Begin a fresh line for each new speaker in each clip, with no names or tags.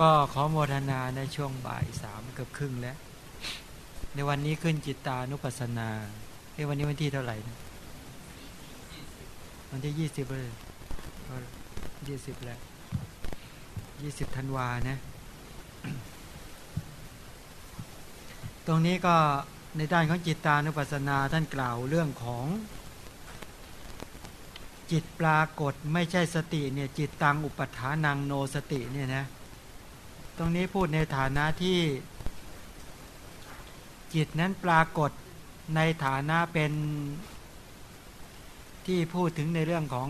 ก็ขอโมทนาในช่วงบ่ายสามเกือบครึ่งแล้ว ในวันนี้ขึ้นจิตตานุปัสสนาในวันนี้วันที่เท่าไหร่นะวันที่ยี่สิบเลยยี่สิบแล้วยี่สิบธันวานะ ตรงนี้ก็ในด้านของจิตตานุปัสสนาท่านกล่าวเรื่องของจิตปรากฏไม่ใช่สติเนี่ยจิตตังอุปทานังโนสติเนี่ยนะ ตรงนี้พูดในฐานะที่จิตนั้นปรากฏในฐานะเป็นที่พูดถึงในเรื่องของ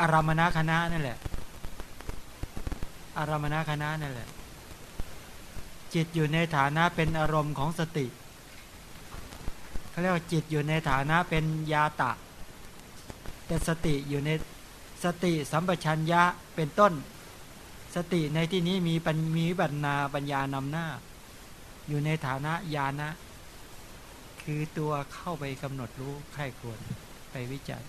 อารามณคณะนั่นแหละ อารามณคณะนั่นแหละ จิตอยู่ในฐานะเป็นอารมณ์ของสติเขาเรียกว่าจิตอยู่ในฐานะเป็นยาตะ แต่สติอยู่ในสติสัมปชัญญะเป็นต้น สติในที่นี้มีปัญมีปัญนาปัญญานำหน้า อยู่ในฐานะญาณะคือตัวเข้าไปกำหนดรู้ใครควรไปวิจัย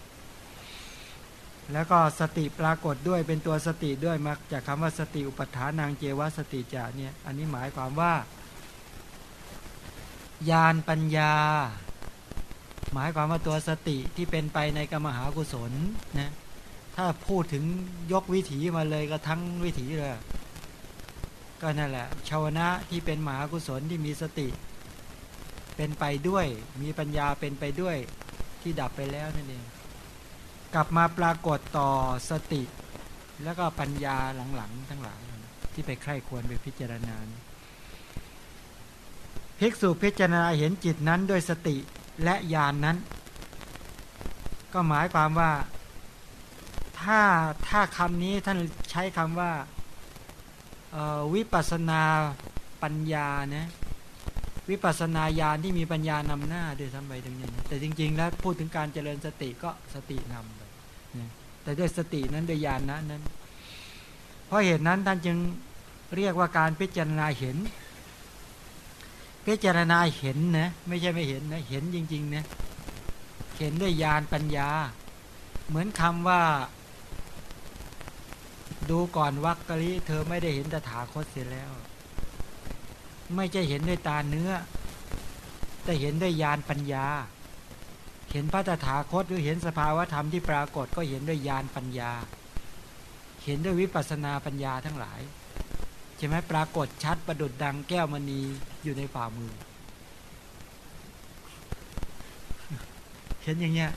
แล้วก็สติปรากฏด้วยเป็นตัวสติด้วยมาจากคำว่าสติอุปทานางเจวสติจาเนี่ยอันนี้หมายความว่าญาณปัญญา หมายความว่าตัวสติที่เป็นไปในกรรมหากุศลนะ ถ้าพูดถึงยกวิถีมาเลยก็ทั้งวิถีเลย ก็นั่นแหละชาวนะที่เป็นมหากุศลที่มีสติ เป็นไปด้วย มีปัญญาเป็นไปด้วย ที่ดับไปแล้วนั่นเอง กลับมาปรากฏต่อสติ แล้วก็ปัญญาหลังๆทั้งหลายที่ไปใคร่ควรไปพิจารณาภิกษุพิจารณาเห็นจิตนั้นด้วยสติและญาณนนั้น ก็หมายความว่า ถ้าถ้าคำนี้ท่านใช้คำว่าวิปัสนาปัญญานะวิปัสนาญาณที่มีปัญญานำหน้าด้วยซ้ำไปตรงนี้แต่จริง ๆ แล้วพูดถึงการเจริญสติก็สตินำไปแต่ด้วยสตินั้นด้วยญาณนนั้น เพราะเหตุนั้นท่านจึงเรียกว่าการพิจารณาเห็น พิจารณาเห็นนะไม่ใช่ไม่เห็นนะเห็นจริงๆนะเห็นด้วยญาณปัญญา เหมือนคำว่า ดูก่อนวักกะลิเธอไม่ได้เห็นตถาคตเสียแล้ว ไม่ใช่เห็นด้วยตาเนื้อ แต่เห็นด้วยญาณปัญญา เห็นพระตถาคตหรือเห็นสภาวธรรมที่ปรากฏก็เห็นด้วยญาณปัญญา เห็นด้วยวิปัสนาปัญญาทั้งหลายใช่ไหมปรากฏชัดประดุดดังแก้วมณีอยู่ในฝ่ามือ เห็นอย่างเงี้ย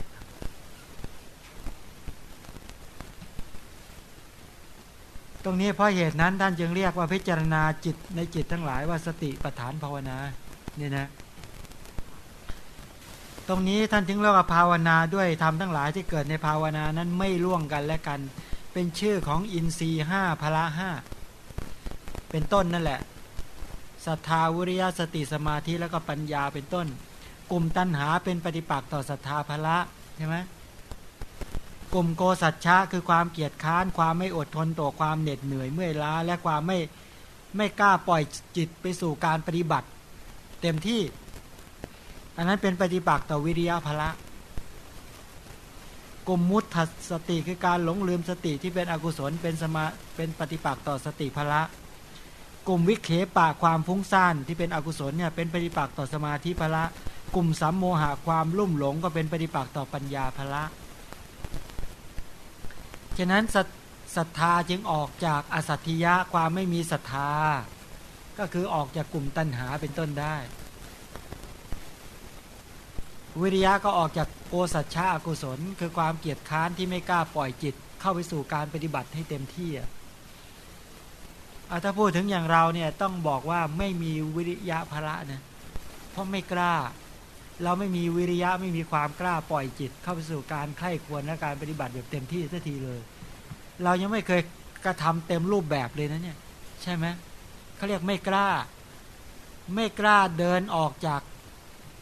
ตรงนี้เพราะเหตุนั้นท่านจึงเรียกว่าพิจารณาจิตในจิตทั้งหลายว่าสติปัฏฐานภาวนาเนี่ยนะ ตรงนี้ท่านถึงเรียกว่าภาวนาด้วยทำทั้งหลายที่เกิดในภาวนานั้นไม่ล่วงกันและกัน เป็นชื่อของอินทรีห้าพละห้าเป็นต้นนั่นแหละศรัทธาวิริยะสติสมาธิแล้วก็ปัญญาเป็นต้น กลุ่มตัณหาเป็นปฏิปักษ์ต่อศรัทธาพละใช่ไหม กลุ่มโกสัจฉะคือความเกียจค้าน ความไม่อดทนต่อความเหน็ดเหนื่อยเมื่อยล้า และความไม่ไม่กล้าปล่อยจิตไปสู่การปฏิบัติ เต็มที่ อันนั้นเป็นปฏิบัติต่อวิริยะพละกลุ่มมุตถสติคือการหลงลืมสติที่เป็นอกุศลเป็นสมาเป็นปฏิปักษ์ต่อสติพละ กลุ่มวิเคปะความฟุ้งซ่านที่เป็นอกุศลเนี่ยเป็นปฏิปักษ์ต่อสมาธิพละ กลุ่มสัมโมหะความลุ่มหลงก็เป็นปฏิปักษ์ต่อปัญญาพละ ฉะนั้นศรัทธาจึงออกจากอสัตถิยะความไม่มีศรัทธา ก็คือออกจากกลุ่มตัณหาเป็นต้นได้ วิริยะก็ออกจากโกสัจฉะอกุศล คือความเกียจค้านที่ไม่กล้าปล่อยจิต เข้าไปสู่การปฏิบัติให้เต็มที่อะถ้าพูดถึงอย่างเราเนี่ยต้องบอกว่าไม่มีวิริยะภระนะเพราะไม่กล้า เราไม่มีวิริยะไม่มีความกล้าปล่อยจิต เข้าไปสู่การไข้ควรและการปฏิบัติแบบเต็มที่สักทีเลย เรายังไม่เคยกระทำเต็มรูปแบบเลยนะเนี่ย ใช่ไหมเขาเรียกไม่กล้า ไม่กล้าเดินออกจาก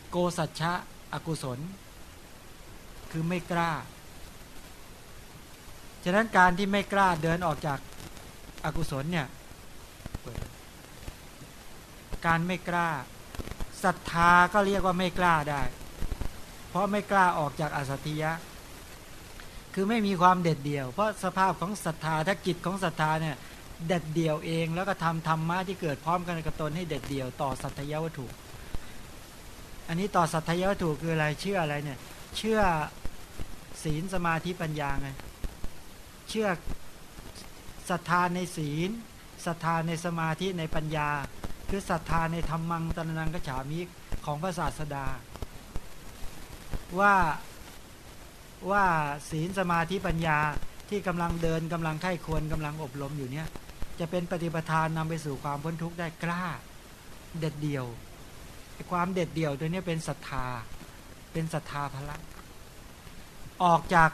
โกสัจฉะอกุศล คือไม่กล้า ฉะนั้นการที่ไม่กล้าเดินออกจากอากุศลเนี่ยการไม่กล้า ศรัทธาก็เรียกว่าไม่กล้าได้ เพราะไม่กล้าออกจากอสัตยะ คือไม่มีความเด็ดเดี่ยว เพราะสภาพของศรัทธาถ้าจิตของศรัทธาเนี่ยเด็ดเดี่ยวเองแล้วก็ทำธรรมะที่เกิดพร้อมกันกับตนให้เด็ดเดี่ยวต่อสัตยวัตถุ อันนี้ต่อสัตยวัตถุคืออะไรเชื่ออะไรเนี่ย เชื่อศีลสมาธิปัญญาไงเชื่อศรัทธาในศีลศรัทธาในสมาธิในปัญญา คือศรัทธาในธรรมังตระนังกฉามิของพระศาสดา ว่าว่าศีลสมาธิปัญญาที่กำลังเดินกำลังไข้ควรกำลังอบรมอยู่เนี่ยจะเป็นปฏิปทานนำไปสู่ความพ้นทุกข์ได้กล้า เด็ดเดี่ยวความเด็ดเดี่ยวตัวนี้เป็นศรัทธา เป็นศรัทธาพละออกจาก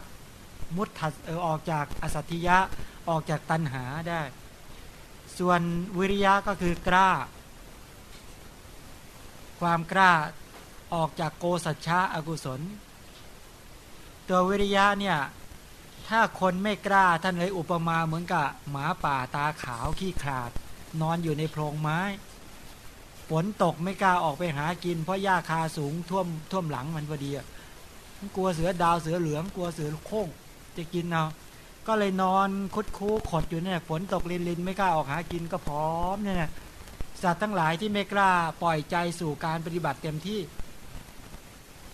มุตถัเออออกจากอสัตถิยะออกจากตัณหาได้ ส่วนวิริยะก็คือกล้า ความกล้าออกจากโกสัจฉะอกุศล ตัววิริยะเนี่ย ถ้าคนไม่กล้าท่านเลยอุปมาเหมือนกับหมาป่าตาขาวขี้ขลาด นอนอยู่ในโพรงไม้ฝนตกไม่กล้าออกไปหากิน เพราะหญ้าคาสูงท่วมท่วมหลังมันพอดีกลัวเสือดาวเสือเหลืองกลัวเสือโค้งจะกินเอาก็เลยนอนคุดคูขดอยู่เนี่ยฝนตกลินลินไม่กล้าออกหากินก็พร้อมเนี่ย สัตว์ทั้งหลายที่ไม่กล้าปล่อยใจสู่การปฏิบัติเต็มที่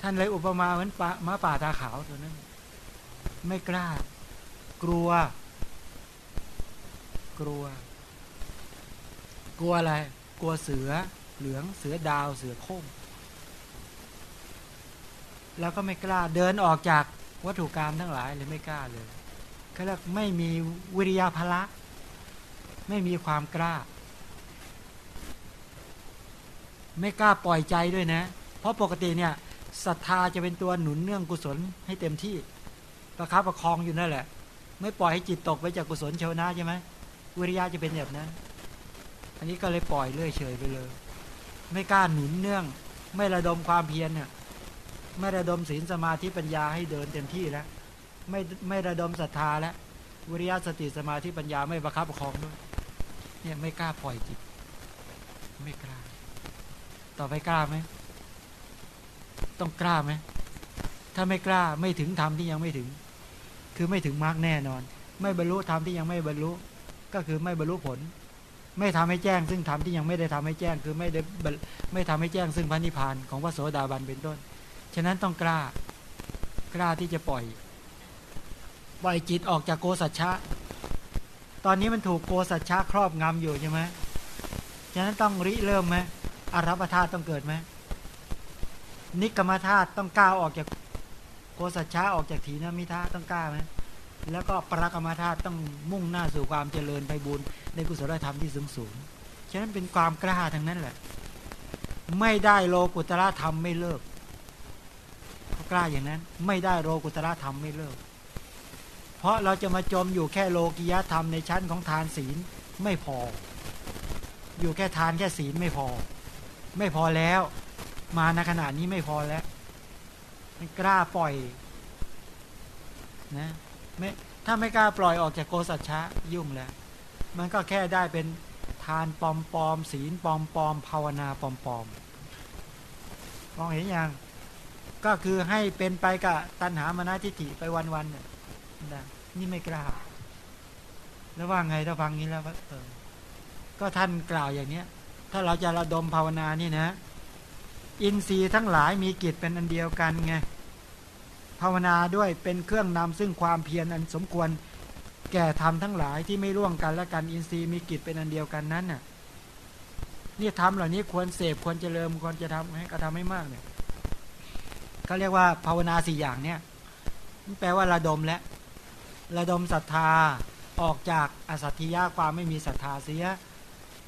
ท่านเลยอุปมาเหมือนม้าป่าตาขาวตัวนั้น ไม่กล้า กลัว กลัว กลัวอะไร กลัวเสือเหลืองเสือดาวเสือโค้งแล้วก็ไม่กล้าเดินออกจากวัตถุกรรมทั้งหลายเลยไม่กล้าเลยเขาเรียกไม่มีวิริยาภละ ไม่มีความกล้า ไม่กล้าปล่อยใจด้วยนะ เพราะปกติเนี่ยศรัทธาจะเป็นตัวหนุนเนื่องกุศลให้เต็มที่ ประคับประคองอยู่นั่นแหละ ไม่ปล่อยให้จิตตกไปจากกุศลเชวนะใช่ไหมวิริยะจะเป็นแบบนั้นอันนี้ก็เลยปล่อยเลื่อยเฉยไปเลย ไม่กล้าหนุนเนื่อง ไม่ระดมความเพียรเนี่ยไม่ระดมศีลสมาธิปัญญาให้เดินเต็มที่แล้ว ไม่ไม่ระดมศรัทธาแล้ววิริยะสติสมาธิปัญญาไม่ประคับประคองด้วยเนี่ยไม่กล้าปล่อยจิต ไม่กล้า ต่อไปกล้าไหม ต้องกล้าไหม ถ้าไม่กล้าไม่ถึงธรรมที่ยังไม่ถึง คือไม่ถึงมรรคแน่นอน ไม่บรรลุธรรมที่ยังไม่บรรลุ ก็คือไม่บรรลุผล ไม่ทำให้แจ้ง ซึ่งธรรมที่ยังไม่ได้ทำให้แจ้ง คือไม่ได้ไม่ทำให้แจ้งซึ่งพระนิพพานของพระโสดาบันเป็นต้น ฉะนั้นต้องกล้า กล้าที่จะปล่อย ปล่อยจิตออกจากโกสัจฉะ ตอนนี้มันถูกโกสัจฉะครอบงำอยู่ใช่ไหมฉะนั้นต้องริเริ่มไหม อารัปธาตุต้องเกิดไหมนิกรรมธาตุต้องก้าวออกจากโกสัจฉะออกจากถีนมิทะต้องกล้าไหมแล้วก็ปรกรรมธาตุต้องมุ่งหน้าสู่ความเจริญไปบุญในกุศลธรรมที่สูงสูงฉะนั้นเป็นความกล้าทั้งนั้นแหละ ไม่ได้โลกุตระธรรมไม่เลิกกล้าอย่างนั้น ไม่ได้โลกุตระธรรมไม่เลิก เพราะเราจะมาจมอยู่แค่โลกิยธรรมในชั้นของทานศีลไม่พอ อยู่แค่ทานแค่ศีลไม่พอ ไม่พอแล้ว มาในขณะนี้ไม่พอแล้ว ไม่กล้าปล่อย นะไม่ถ้าไม่กล้าปล่อยออกจากโกสัจฉะยุ่งแล้ว มันก็แค่ได้เป็นทานปอมปอมศีลปอมปอมภาวนาปอมปอมมองเห็นยังก็คือให้เป็นไปกับตัณหามานาทิฏฐิไปวันๆเนี่ยนี่ไม่กล้าแล้วว่าไงถ้าฟังนี้แล้วเออก็ท่านกล่าวอย่างเนี้ย ถ้าเราจะระดมภาวนานี่นะ อินทรีย์ทั้งหลายมีกิจเป็นอันเดียวกันไงภาวนาด้วยเป็นเครื่องนำซึ่งความเพียรอันสมควร แก่ธรรมทั้งหลายที่ไม่ร่วงกันและกันอินทรีย์มีกิจเป็นอันเดียวกันนั้นน่ะนี่ทำเหล่านี้ควรเสพควรเจริญควรจะทำให้กระทำให้มากเนี่ยเขาเรียกว่าภาวนาสี่อย่างเนี่ยแปลว่าระดมและ ระดมศรัทธาออกจากอสัตถิยาความไม่มีศรัทธาเสีย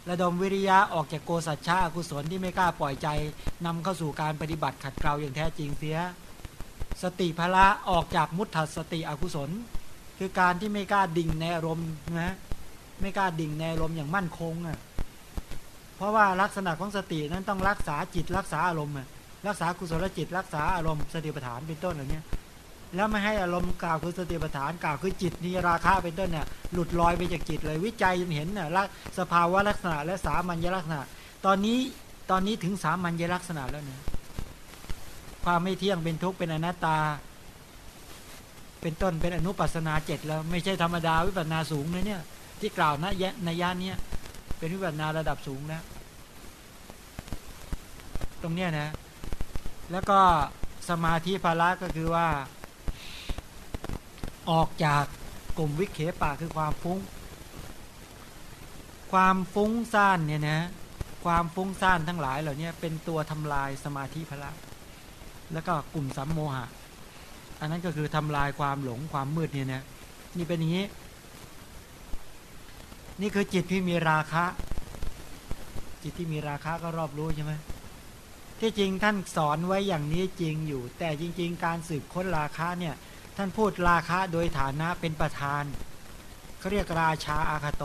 ระดมวิริยะออกจากโกสัจฉะอกุศลที่ไม่กล้าปล่อยใจนำเข้าสู่การปฏิบัติขัดเกลาอย่างแท้จริงเสีย สติภละออกจากมุตถสติอกุศล คือการที่ไม่กล้าดิ่งในอารมณ์นะไม่กล้าดิ่งในอารมณ์อย่างมั่นคงอะเพราะว่าลักษณะของสตินั้นต้องรักษาจิตรักษาอารมณ์รักษากุศลจิต รักษาอารมณ์สติปัฏฐานเป็นต้นเหล่านี้ แล้วไม่ให้อารมณ์กล่าวคือสติปัฏฐานกล่าวคือจิตนิราคะเป็นต้นเนี่ยหลุดลอยไปจากจิตเลยวิจัยจนเห็นน่ะสภาวะลักษณะ และสามัญลักษณะ ตอนนี้ตอนนี้ถึงสามัญลักษณะแล้วเนี่ยความไม่เที่ยงเป็นทุกข์เป็นอนัตตา เป็นต้นเป็นอนุปัสนาเจ็ดแล้วไม่ใช่ธรรมดาวิปัสนาสูงเลยเนี่ย ที่กล่าวนะยะในย่านเนี้ยเป็นวิปัสนาระดับสูงแล้วตรงเนี้ยนะ แล้วก็สมาธิภาระก็คือว่า ออกจากกลุ่มวิเคปะคือความฟุ้ง ความฟุ้งซ่านเนี่ยนะความฟุ้งซ่านทั้งหลายเหล่านี้เป็นตัวทำลายสมาธิพละ แล้วก็กลุ่มสัมโมหะ อันนั้นก็คือทำลายความหลงความมืดเนี่ยนะนี่เป็นอย่างนี้ นี่คือจิตที่มีราคะ จิตที่มีราคะก็รอบรู้ใช่ไหมที่จริงท่านสอนไว้อย่างนี้จริงอยู่ แต่จริง ๆ การสืบค้นราคะเนี่ย ท่านพูดราคะโดยฐานะเป็นประธานเขาเรียกราชาอาคาโต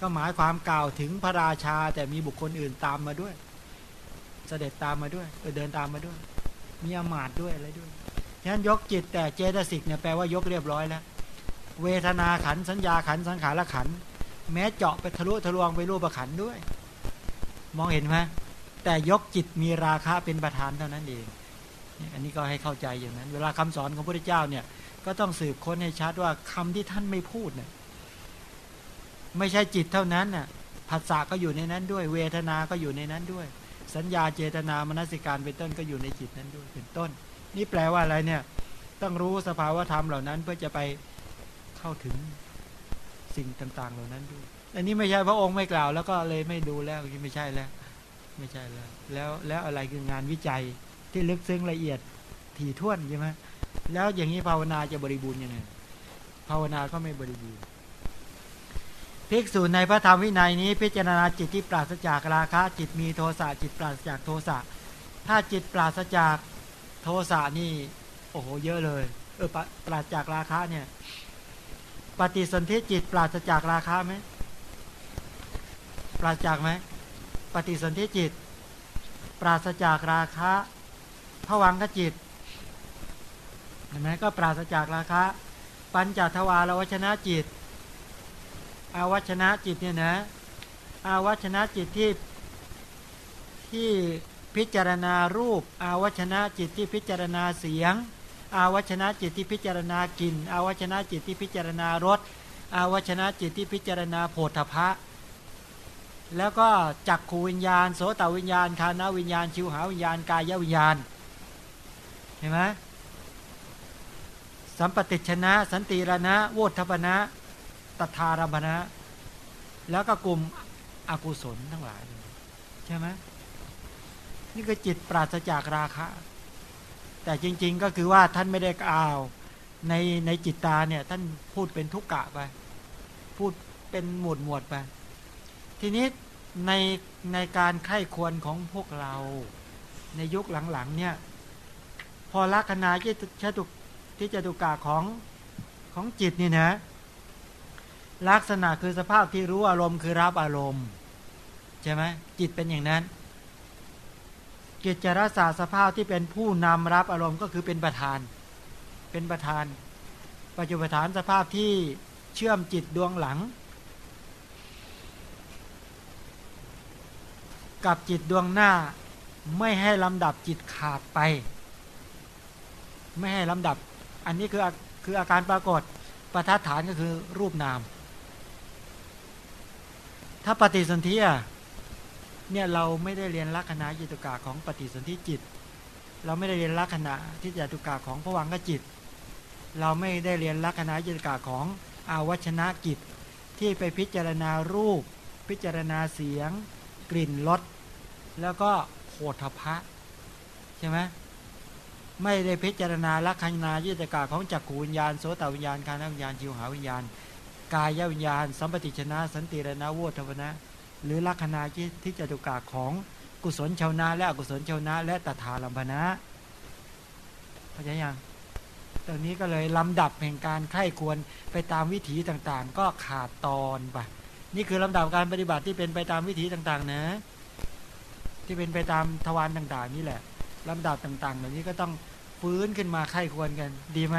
ก็หมายความกล่าวถึงพระราชาแต่มีบุคคลอื่นตามมาด้วย เสด็จตามมาด้วยเดินตามมาด้วย มีอมาตด้วยอะไรด้วยฉะนั้นยกจิตแต่เจตสิกเนี่ยแปลว่ายกเรียบร้อยแล้ว เวทนาขันสัญญาขันสังขารขัน แม้เจาะไปทะลุทะลวงไปรูปขันด้วย มองเห็นไหมแต่ยกจิตมีราคาเป็นประธานเท่านั้นเอง อันนี้ก็ให้เข้าใจอย่างนั้น เวลาคำสอนของพระพุทธเจ้าเนี่ย ก็ต้องสืบค้นให้ชัดว่าคำที่ท่านไม่พูดเนี่ยไม่ใช่จิตเท่านั้นน่ะผัสสะก็อยู่ในนั้นด้วย เวทนา ก็อยู่ในนั้นด้วย สัญญาเจตนามนสิการเป็นต้นก็อยู่ในจิตนั้นด้วยเป็นต้น นี่แปลว่าอะไรเนี่ย ต้องรู้สภาวธรรมเหล่านั้นเพื่อจะไปเข้าถึงสิ่งต่าง ๆ เหล่านั้นด้วยอันนี้ไม่ใช่พระองค์ไม่กล่าวแล้วก็เลยไม่ดูแล้วไม่ใช่แล้ว ไม่ใช่แล้ว แล้วแล้วอะไรคืองานวิจัย ที่ลึกซึ้งละเอียดถี่ถ้วนใช่ไหมแล้วอย่างนี้ภาวนาจะบริบูรณ์ยังไงภาวนาก็ไม่บริบูรณ์ภิกษุในพระธรรมวินัยนี้ พิจารณาจิตที่ปราศจากราคะ จิตมีโทสะจิตปราศจากโทสะถ้าจิตปราศจากโทสะนี่โอ้โหเยอะเลยเออปราศจากราคะเนี่ย ปฏิสนธิจิตปราศจากราคะไหมปราศจากไหมปฏิสนธิจิต ปราศจากราคะ ผวังขจิตเห็นไหมก็ปราศจากราคะ ปัญจทวารวชนะจิต อาวัชนะจิตเนี่ยนะ อาวัชนะจิตที่ที่พิจารณารูป อาวัชนะจิตที่พิจารณาเสียง อาวัชนะจิตที่พิจารณากลิ่น อาวัชนะจิตที่พิจารณารส อาวัชนะจิตที่พิจารณาโผฏฐพะแล้วก็จักขูวิญญาณ โสตวิญญาณ คานาวิญญาณ ชิวหาวิญญาณ กายวิญญาณ เห็นไหมสัมปติชนะ สันติรณะโวทปนะตถารมณะแล้วก็กลุ่มอกุศลทั้งหลาย ใช่ไหมนี่คือจิตปราศจากราคะ แต่จริง ๆก็คือว่าท่านไม่ได้กล่าวในในจิตตาเนี่ย ท่านพูดเป็นทุกกะไป พูดเป็นหมวดหมวดไป ทีนี้ในในการไข้ควรของพวกเราในยุคหลังๆเนี่ย พอลักษณะที่ชตุที่จตุกาของของจิตนี่นะ ลักษณะคือสภาพที่รู้อารมณ์คือรับอารมณ์ใช่ไหมจิตเป็นอย่างนั้นกิจจารศาสสภาพที่เป็นผู้นำรับอารมณ์ก็คือเป็นประธาน เป็นประธาน ปัจจุบันสภาพที่เชื่อมจิตดวงหลัง กับจิตดวงหน้าไม่ให้ลำดับจิตขาดไป ไม่ให้ลำดับ อันนี้คือคืออาการปรากฏประทัดฐานก็คือรูปนาม ถ้าปฏิสนธิอะเนี่ยเราไม่ได้เรียนลักษณะจิตุกาของปฏิสนธิจิต เราไม่ได้เรียนลักษณะที่จตุกาของผวังกจิต เราไม่ได้เรียนลักษณะจิตุกาของอาวัชนะกิจที่ไปพิจารณารูป พิจารณาเสียง กลิ่นรสแล้วก็โหทพะใช่ไหม ไม่ได้พิจารณาลักษณะยุตกาของจักขูวิญญาณโสตวิญญาณคานวิญญาณจิวหาวิญญาณ กายวิญญาณ สัมปติชนะ สันติรณะโวทวนะ หรือลักษณะที่จตุกาของกุศลชาวนา และอกุศลชาวนา และตถาลัมพนะเข้าใจยังตอนนี้ก็เลยลำดับแห่งการไข้ควรไปตามวิถีต่างๆ ก็ขาดตอนไปนี่คือลำดับการปฏิบัติที่เป็นไปตามวิถีต่างๆ นะ ที่เป็นไปตามทวารต่าง ๆ นี่แหละ ลำดับต่างๆเหล่านี้ก็ต้องฟื้นขึ้นมาไข้ควรกัน ดีไหม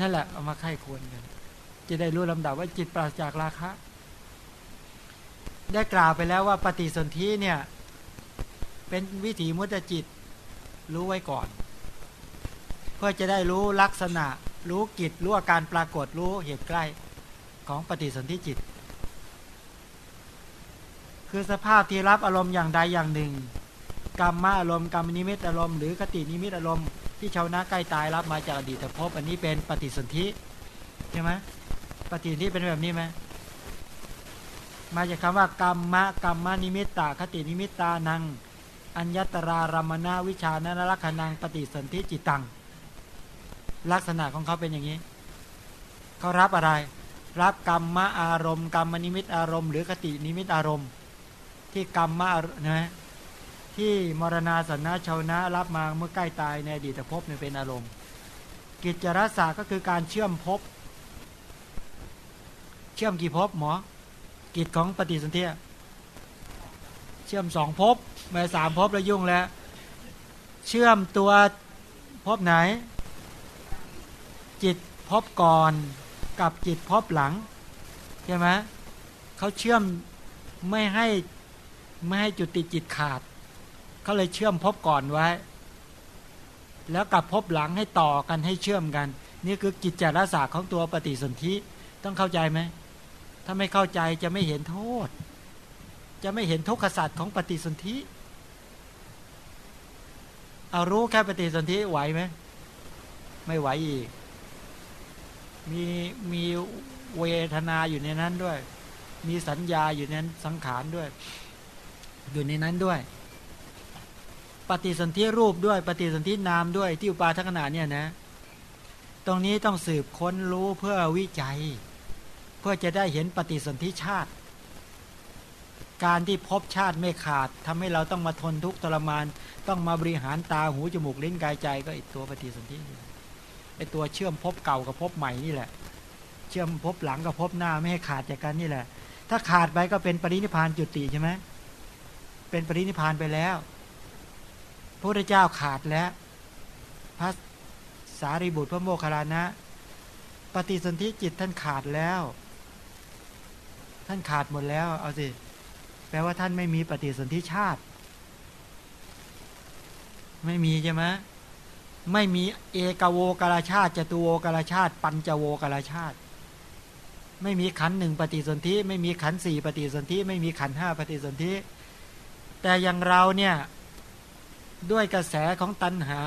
นั่นแหละเอามาไข้ควรกัน จะได้รู้ลำดับว่าจิตปราศจากราคะ ได้กล่าวไปแล้วว่าปฏิสนธิเนี่ย เป็นวิถีมุตจิต รู้ไว้ก่อน เพื่อจะได้รู้ลักษณะ รู้กิจรู้อาการปรากฏรู้เหตุใกล้ของปฏิสนธิจิต คือสภาพที่รับอารมณ์อย่างใดอย่างหนึ่ง กรรมอารมณ์กรรมนิมิตอารมณ์หรือคตินิมิตอารมณ์ที่ชาวนาใกล้ตายรับมาจากอดีตภพอันนี้เป็นปฏิสนธิใช่ไหมปฏิสนธิเป็นแบบนี้ไหมมาจากคำว่ากัมมะกัมมนิมิตตคตินิมิตตานัง อัญญตรารัมมณวิชานนลักขณังปฏิสนธิจิตตัง ลักษณะของเขาเป็นอย่างนี้ เขารับอะไร รับกรรมะอารมณ์ กรรมนิมิตอารมณ์ หรือคตินิมิตอารมณ์ ที่กรรมมะนะ ที่มรณาสันนาชาวนะรับมาเมื่อใกล้ตายในอดีตภพเนี่ยเป็นอารมณ์ กิจจรสาก็คือการเชื่อมภพเชื่อมกี่ภพหมอ กิจของปฏิสนธิเชื่อมสองภพมาสามภพแล้วยุ่งแล้ว เชื่อมตัวภพไหน จิตภพก่อนกับจิตภพหลังใช่ไหมเขาเชื่อมไม่ให้ไม่ให้จุติจิตขาด เขาเลยเชื่อมภพก่อนไว้ แล้วกับภพหลังให้ต่อกันให้เชื่อมกัน นี่คือกิจจารสาของตัวปฏิสนธิต้องเข้าใจไหมถ้าไม่เข้าใจจะไม่เห็นโทษ จะไม่เห็นทุกขศาสตร์ของปฏิสนธิเอารู้แค่ปฏิสนธิไหวไหมไม่ไหวอีก มีมีเวทนาอยู่ในนั้นด้วย มีสัญญาอยู่ในนั้นสังขารด้วย อยู่ในนั้นด้วย ปฏิสนธิรูปด้วย ปฏิสนธินามด้วยที่อุปาทัขณะเนี่ยนะ ตรงนี้ต้องสืบค้นรู้เพื่อวิจัย เพื่อจะได้เห็นปฏิสนธิชาติ การที่พบชาติไม่ขาดทำให้เราต้องมาทนทุกข์ทรมาน ต้องมาบริหารตาหูจมูกลิ้นกายใจก็ไอตัวปฏิสนธิไอตัวเชื่อมพบเก่ากับพบใหม่นี่แหละ เชื่อมพบหลังกับพบหน้าไม่ให้ขาดจากกันนี่แหละ ถ้าขาดไปก็เป็นปรินิพานจุติใช่ไหมเป็นปรินิพานไปแล้ว พระพุทธเจ้าขาดแล้ว พระสารีบุตรพระโมคคัลลานะ ปฏิสนธิจิตท่านขาดแล้ว ท่านขาดหมดแล้ว เอาสิ แปลว่าท่านไม่มีปฏิสนธิชาติ ไม่มีใช่ไหมไม่มีเอกโวกาลชาติจตุโวกาลชาติ ปัญจโวกาลชาติ ไม่มีขันหนึ่งปฏิสนธิ ไม่มีขันสี่ปฏิสนธิ ไม่มีขันห้าปฏิสนธิ แต่อย่างเราเนี่ย ด้วยกระแสของตัณหา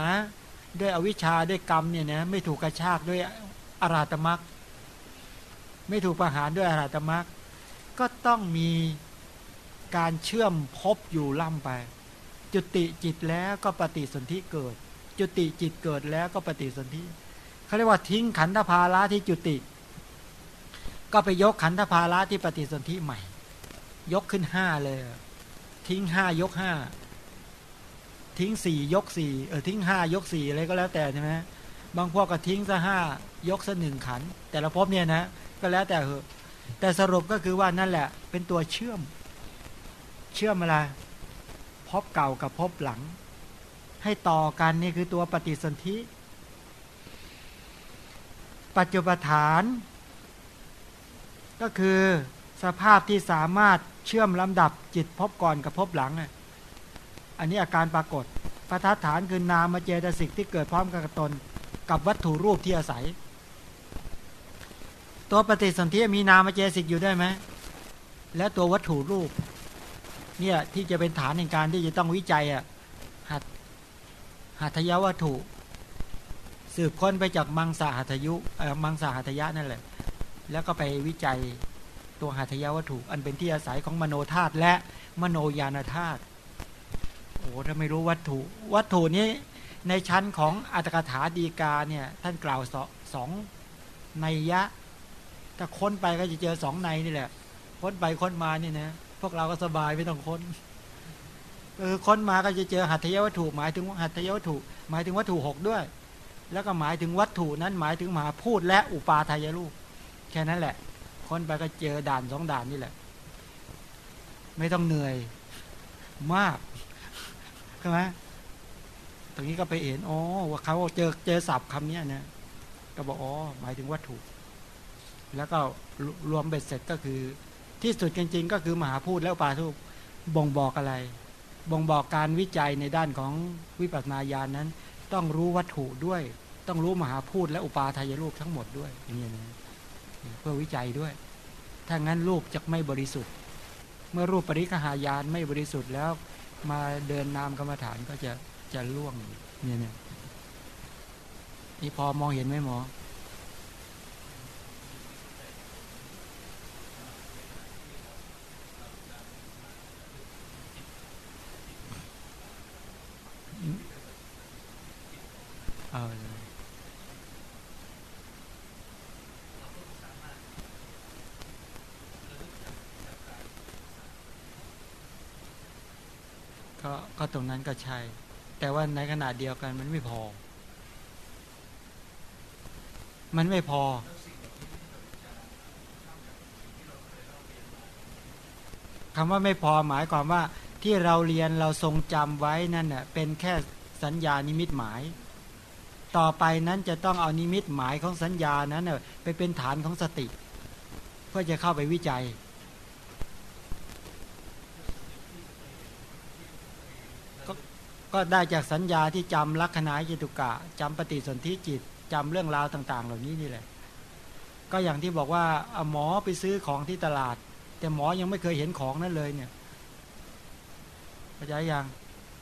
ด้วยอวิชชาด้วยกรรมเนี่ยนะไม่ถูกกระชากด้วยอาราตมักไม่ถูกประหารด้วยอาราตมักก็ต้องมีการเชื่อมพบอยู่ล่ำไป จุติจิตแล้วก็ปฏิสนธิเกิด จุติจิตเกิดแล้วก็ปฏิสนธิเขาเรียกว่าทิ้งขันธภาระที่จุติ ก็ไปยกขันธภาระที่ปฏิสนธิใหม่ ยกขึ้นห้าเลย ทิ้งห้ายกห้า ทิ้งสี่ยกสี่เออทิ้งห้ายกสี่อะไรก็แล้วแต่ใช่ไหมบางพวกก็ทิ้งซะห้ายกซะหนึ่งขัน แต่ละภพเนี่ยนะก็แล้วแต่เหอะแต่สรุปก็คือว่านั่นแหละ เป็นตัวเชื่อม เชื่อมอะไรพบเก่ากับพบหลัง ให้ต่อกันนี่คือตัวปฏิสนธิ ปัจจุบัฐาน ก็คือสภาพที่สามารถเชื่อมลำดับจิตพบก่อนกับพบหลังอั อันนี้อาการปรากฏประทัดฐานคือนามเจตสิกที่เกิดพร้อมกับตน กับวัตถุรูปที่อาศัย ตัวปฏิสนธิมีนามเจตสิกอยู่ได้ไหมและตัววัตถุรูป เนี่ยที่จะเป็นฐานในการที่จะต้องวิจัยอะหัตหัตยวัตถุ สืบค้นไปจากมังสาหัตยุมังสาหัตยะนั่นแหละ แล้วก็ไปวิจัยตัวหัตยวัตถุ อันเป็นที่อาศัยของมโนธาตุและมโนยานธาตุ โอ้ถ้าไม่รู้วัตถุ วัตถุนี้ในชั้นของอัตถกถาดีกาเนี่ย ท่านกล่าวสสองในยะ ถ้าค้นไปก็จะเจอสองในนี่แหละ ค้นไปค้นมานี่นะพวกเราก็สบายไม่ต้องค้นเออค้นมาก็จะเจอหัตถยวัตถุ หมายถึงหัตถยวัตถุ หมายถึงวัตถุหกด้วย แล้วก็หมายถึงวัตถุนั้นหมายถึงมหาพูดและอุปาทายรูปแค่นั้นแหละ ค้นไปก็เจอด่านสองด่านนี่แหละ ไม่ต้องเหนื่อยมาก ใช่ไหมตรงนี้ก็ไปเห็นอ๋อว่าเขาเจอเจอศัพท์คำนี้เนี่ยก็บอกอ๋อหมายถึงวัตถุ แล้วก็รวมเบ็ดเสร็จก็คือ ที่สุดจริง ๆ ก็คือมหาพูดแล้วปาทุกบ่งบอกอะไร บ่งบอกการวิจัยในด้านของวิปัสสนาญาณนั้น ต้องรู้วัตถุด้วย ต้องรู้มหาพูดและอุปาทายรูปทั้งหมดด้วยอย่างนี้นะเพื่อวิจัยด้วย ถ้างั้นรูปจะไม่บริสุทธิ์ เมื่อรูปปริคหายานไม่บริสุทธิ์แล้ว มาเดินนามกรรมฐานก็จะจะล่วงเนี่ยเนี่ยนี่พอมองเห็นไหมหมอ เอาเลย ก็ก็ตรงนั้นก็ใช่ แต่ว่าในขณะเดียวกันมันไม่พอ มันไม่พอ คำว่าไม่พอหมายความว่าที่เราเรียนเราทรงจำไว้นั่นเน่ะเป็นแค่สัญญานิมิตหมาย ต่อไปนั้นจะต้องเอานิมิตหมายของสัญญานั้นเน่ะไปเป็นฐานของสติ เพื่อจะเข้าไปวิจัย ก็ ก็ได้จากสัญญาที่จำลักษณะจิตุกะจำปฏิสนธิจิตจำเรื่องราวต่าง ๆ เหล่านี้นี่แหละ ก็อย่างที่บอกว่าอหมอไปซื้อของที่ตลาด แต่หมอยังไม่เคยเห็นของนั้นเลยเนี่ยเข้าใจยัง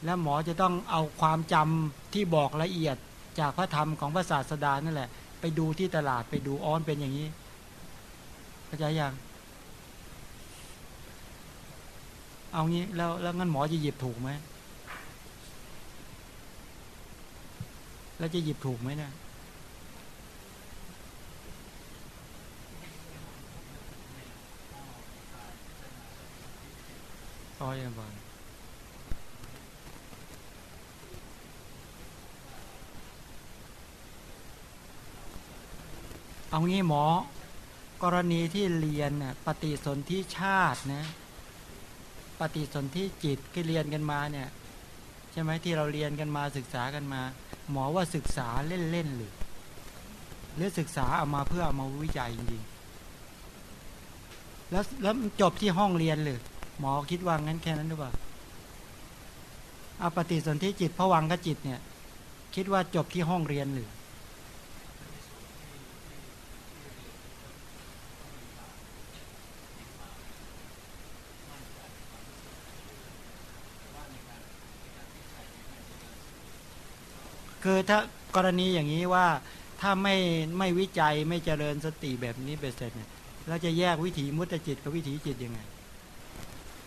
แล้วหมอจะต้องเอาความจำที่บอกละเอียดจากพระธรรมของพระศาสดานั่นแหละ ไปดูที่ตลาดไปดูอ้อนเป็นอย่างนี้เข้าใจยังเอางี้แล้วแล้วงั้นหมอจะหยิบถูกไหม แล้วจะหยิบถูกไหมเนะี่ยอ๋อยังบอลเอางี้หมอ กรณีที่เรียนน่ะปฏิสนธิชาตินะ ปฏิสนธิจิตที่เรียนกันมาเนี่ย ใช่ไหมที่เราเรียนกันมาศึกษากันมา หมอว่าศึกษาเล่นๆหรือหรือศึกษาเอามาเพื่อเอามาวิจัยจริงๆแล้วแล้วจบที่ห้องเรียนหรือหมอคิดว่างั้นแค่นั้นหรือเปล่าเอาปฏิสนธิจิตผวังกจิตเนี่ย คิดว่าจบที่ห้องเรียนหรือ คือถ้ากรณีอย่างนี้ว่าถ้าไม่ไม่วิจัยไม่เจริญสติแบบนี้เบ็ดเสร็จเนี่ยเราจะแยกวิถีมุตจิตกับวิถีจิตยังไง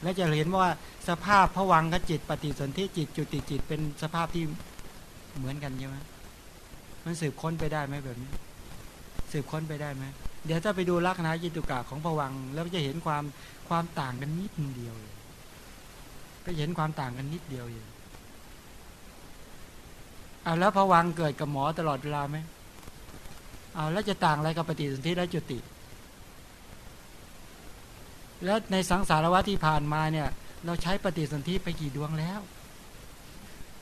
แล้วจะเห็นว่าสภาพผวังกับจิต ปฏิสนธิจิต จุติจิต เป็นสภาพที่เหมือนกันใช่ไหมมันสืบค้นไปได้ไหมแบบนี้ สืบค้นไปได้ไหมเดี๋ยวถ้าไปดูลักษณะจิตุกะของผวังแล้วจะเห็นความความต่างกันนิดเดียวก็เห็นความต่างกันนิดเดียวอง เอาแล้วผวังเกิดกับหมอตลอดเวลาไหมเอาแล้วจะต่างอะไรกับปฏิสนธิและจุติ แล้วในสังสารวัตที่ผ่านมาเนี่ย เราใช้ปฏิสนธิไปกี่ดวงแล้ว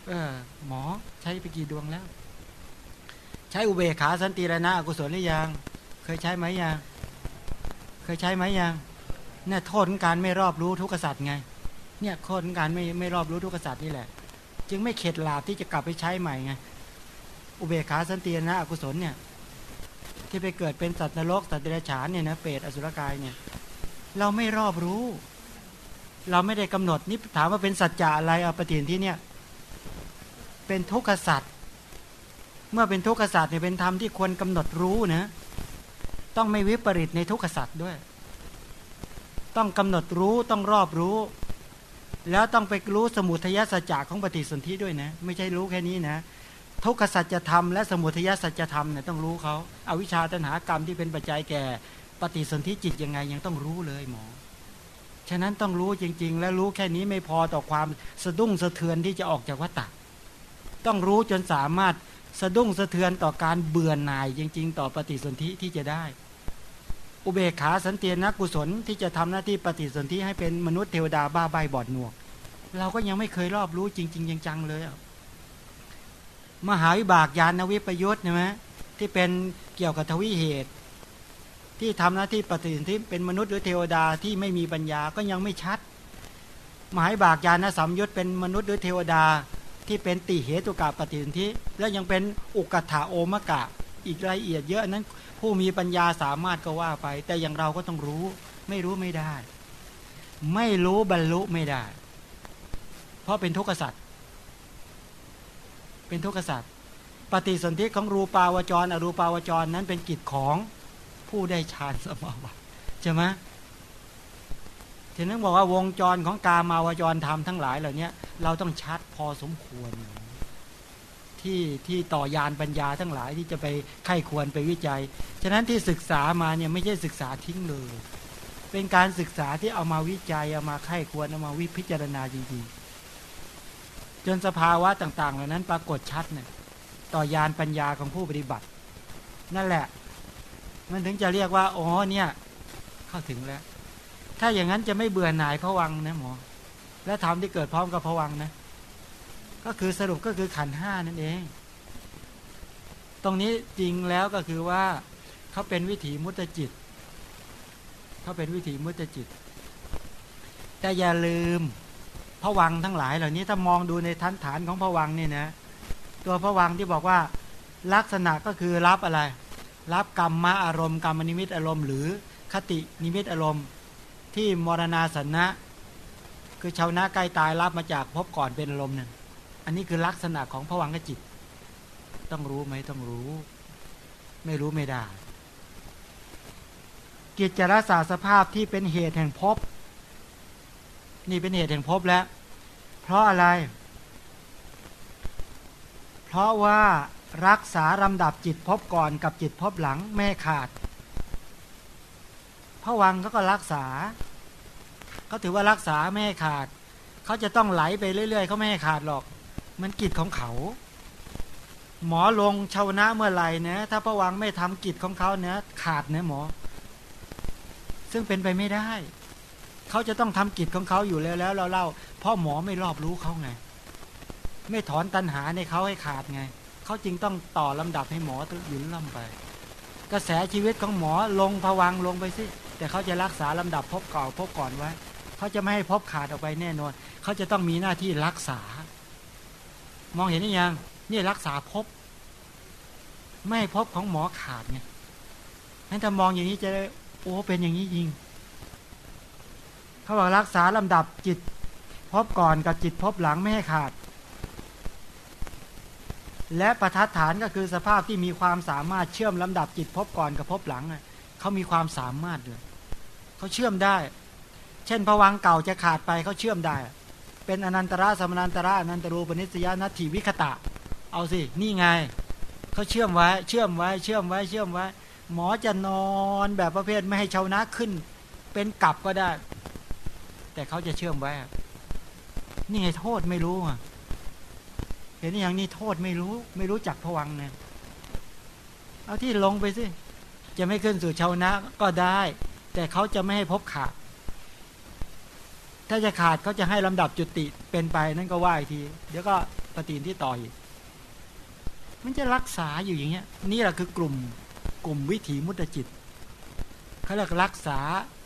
เออหมอใช้ไปกี่ดวงแล้ว ใช้อุเบกขาสันติรณะกุศลหรือยัง เคยใช้ไหมยัง เคยใช้ไหมยังเนี่ยโทษของการไม่รอบรู้ทุกขสัตว์ไง เนี่ยโทษของการไม่ไม่รอบรู้ทุกขสัตว์นี่แหละ จึงไม่เข็ดหลาบที่จะกลับไปใช้ใหม่ไงอุเบกขาสันตินะอกุศลเนี่ย ที่ไปเกิดเป็นสัตว์นรกสัตว์เดรัจฉานเนี่ยนะเปรตอสุรกายเนี่ย เราไม่รอบรู้ เราไม่ได้กำหนดนี่ถามว่าเป็นสัจจะอะไรเอาปฏิทินที่เนี่ย เป็นทุกขสัตว์เมื่อเป็นทุกขสัตว์เนี่ยเป็นธรรมที่ควรกำหนดรู้นะต้องไม่วิปริตในทุกขสัตว์ด้วย ต้องกำหนดรู้ต้องรอบรู้ แล้วต้องไปรู้สมุทัยสัจจะของปฏิสนธิด้วยนะ ไม่ใช่รู้แค่นี้นะ ทุกขสัจธรรมและสมุทัยสัจธรรมเนี่ยต้องรู้เขาเอาวิชาตัณหากรรมที่เป็นปัจจัยแก่ ปฏิสนธิจิตยังไงยังต้องรู้เลยหมอ ฉะนั้นต้องรู้จริง ๆ และรู้แค่นี้ไม่พอต่อความสะดุ้งสะเทือนที่จะออกจากวัฏฏะต้องรู้จนสามารถสะดุ้งสะเทือนต่อการเบื่อหน่ายจริง ๆ ต่อปฏิสนธิที่จะได้ อุเบกขาสันเตียนกุศลที่จะทำหน้าที่ปฏิสนธิให้เป็นมนุษย์เทวดาบ้าใบบอดหนวก เราก็ยังไม่เคยรอบรู้จริง ๆ จังๆเลยมหาวิบากยานวิปยุทธ์ใช่ไหมที่เป็นเกี่ยวกับทวิเหตุ ที่ทำหน้าที่ปฏิสิทธิเป็นมนุษย์หรือเทวดาที่ไม่มีปัญญาก็ยังไม่ชัด มหาวิบากยานสัมยุทธ์เป็นมนุษย์หรือเทวดาที่เป็นติเหตุกาปฏิสนธิแล้วยังเป็นอุกถาโอมกะอีกรายละเอียดเยอะนั้น ผู้มีปัญญาสามารถก็ว่าไป แต่อย่างเราก็ต้องรู้ ไม่รู้ไม่ได้ ไม่รู้บรรลุไม่ได้ เพราะเป็นทุกขสัตว์เป็นทุกขสัตว์ปฏิสนธิของรูปาวจร อรูปาวจรนั้นเป็นกิจของผู้ได้ฌานสมาบัติใช่ไหมทีนั้นบอกว่าวงจรของกามาวจรธรรมทั้งหลายเหล่านี้เราต้องชัดพอสมควร ที่ที่ต่อยานปัญญาทั้งหลายที่จะไปไข้ควรไปวิจัย ฉะนั้นที่ศึกษามาเนี่ยไม่ใช่ศึกษาทิ้งเลย เป็นการศึกษาที่เอามาวิจัยเอามาไข้ควรเอามาวิพิจารณาจริงๆ จนสภาวะต่างๆ เหล่านั้นปรากฏชัดเนี่ยต่อยานปัญญาของผู้ปฏิบัติ นั่นแหละ มันถึงจะเรียกว่าอ๋อเนี่ยเข้าถึงแล้ว ถ้าอย่างนั้นจะไม่เบื่อหน่ายผวังนะหมอและธรรมที่เกิดพร้อมกับผวังนะ ก็คือสรุปก็คือขันห้านั่นเอง ตรงนี้จริงแล้วก็คือว่าเขาเป็นวิถีมุตจิตเขาเป็นวิถีมุตจิต แต่อย่าลืมผวังทั้งหลายเหล่านี้ถ้ามองดูในทันฐานของผวังนี่นะ ตัวพระวังที่บอกว่าลักษณะก็คือรับอะไร รับกรรมมาอารมณ์กรรมนิมิตอารมณ์ หรือคตินิมิตอารมณ์ ที่มรณาสันนะ คือชาวนาใกล้ตายรับมาจากพบก่อนเป็นอารมณ์นั่น อันนี้คือลักษณะของพระวังกจิต ต้องรู้ไหมต้องรู้ ไม่รู้ไม่ได้ กิจจารศาสภาพที่เป็นเหตุแห่งพบนี่เป็นเหตุแห่งพบแล้ว เพราะอะไร เพราะว่ารักษาลำดับจิตพบก่อนกับจิตพบหลังไม่ขาดพระวังเขาก็รักษา เขาถือว่ารักษาไม่ขาด เขาจะต้องไหลไปเรื่อยๆ เขาไม่ขาดหรอก มันกิจของเขา หมอลงชาวนะเมื่อไหร่นะถ้าพระวังไม่ทำกิจของเขาเนะขาดนะหมอ ซึ่งเป็นไปไม่ได้ เขาจะต้องทำกิจของเขาอยู่แล้วแล้วเราเล่าเพราะหมอไม่รอบรู้เขาไง ไม่ถอนตัณหาในเขาให้ขาดไงเขาจึงต้องต่อลำดับให้หมอตุยืนล่ำไป กระแสชีวิตของหมอลงผวังลงไปสิแต่เขาจะรักษาลำดับพบเก่าพบก่อนไว้เขาจะไม่ให้พบขาดออกไปแน่นอน เขาจะต้องมีหน้าที่รักษา มองเห็นหรือยังนี่รักษาพบ ไม่พบของหมอขาดไงนั้นถ้ามองอย่างนี้จะได้โอ้เป็นอย่างนี้จริง เขาบอกรักษาลำดับจิต พบก่อนกับจิตพบหลังไม่ให้ขาด และประทัดฐานก็คือสภาพที่มีความสามารถเชื่อมลำดับจิตพบก่อนกับพบหลังเขามีความสามารถเลยเขาเชื่อมได้ เช่นผวังเก่าจะขาดไปเขาเชื่อมได้ เป็นอนันตระสมนันตระอนันตรูปนิสยานัตถิวิคตะ เอาสิ นี่ไงเขาเชื่อมไว้ เชื่อมไว้ เชื่อมไว้ เชื่อมไว้ หมอจะนอนแบบประเภทไม่ให้ชาวนะขึ้น เป็นกลับก็ได้ แต่เขาจะเชื่อมไว้ นี่ไงโทษไม่รู้อะเห็นอย่างนี้โทษไม่รู้ ไม่รู้จักผวังเนี่ยเอาที่ลงไปสิ จะไม่ขึ้นสู่ชาวนะก็ได้ แต่เขาจะไม่ให้พบขาด ถ้าจะขาดเขาจะให้ลำดับจุติเป็นไปนั่นก็ว่าอีกที เดี๋ยวก็ปฏินที่ต่ออีก มันจะรักษาอยู่อย่างเงี้ย นี่แหละคือกลุ่มกลุ่มวิถีมุตจิตเขาเรียกรักษา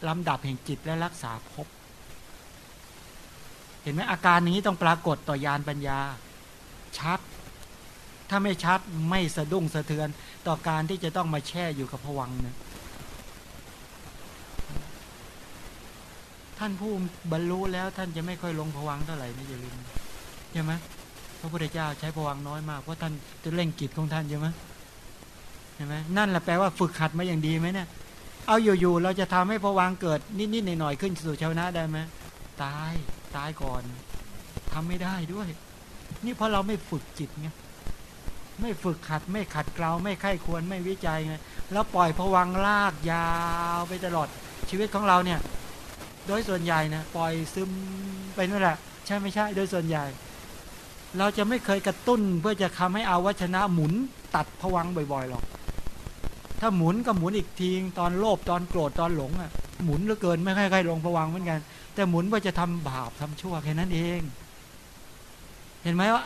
ลำดับแห่งจิตและรักษาพบเห็นไหมอาการนี้ต้องปรากฏต่อยานปัญญา ชัด ถ้าไม่ชัดไม่สะดุ้งสะเทือนต่อการที่จะต้องมาแช่อยู่กับผวังนะ ท่านผู้บรรลุแล้วท่านจะไม่ค่อยลงผวังเท่าไหร่นะอย่าลืมใช่ไหมพระพุทธเจ้าใช้ผวังน้อยมากเพราะท่านจะเร่งกิจของท่านใช่ไหมใช่ไหมนั่นแหละแปลว่าฝึกขัดมาอย่างดีไหมเนี่ยเอาอยู่ๆเราจะทำให้ผวังเกิดนิดๆหน่อยๆขึ้นสู่ชาวนะได้ไหมตายตายก่อนทำไม่ได้ด้วย นี่เพราะเราไม่ฝึกจิตไงไม่ฝึกขัดไม่ขัดเกลาไม่ไข้ควรไม่วิจัยไงแล้วปล่อยผวังลากยาวไปตลอดชีวิตของเราเนี่ย โดยส่วนใหญ่นะปล่อยซึมไปนั่นแหละใช่ไม่ใช่ โดยส่วนใหญ่ เราจะไม่เคยกระตุ้นเพื่อจะทำให้อาวัชนะหมุนตัดผวังบ่อยๆหรอก ถ้าหมุนก็หมุนอีกทีตอนโลภตอนโกรธตอนหลงอะหมุนเหลือเกินไม่ค่อยๆลงผวังเหมือนกัน แต่หมุนเพื่อจะทำบาปทำชั่วแค่นั้นเอง เห็นไหมว่า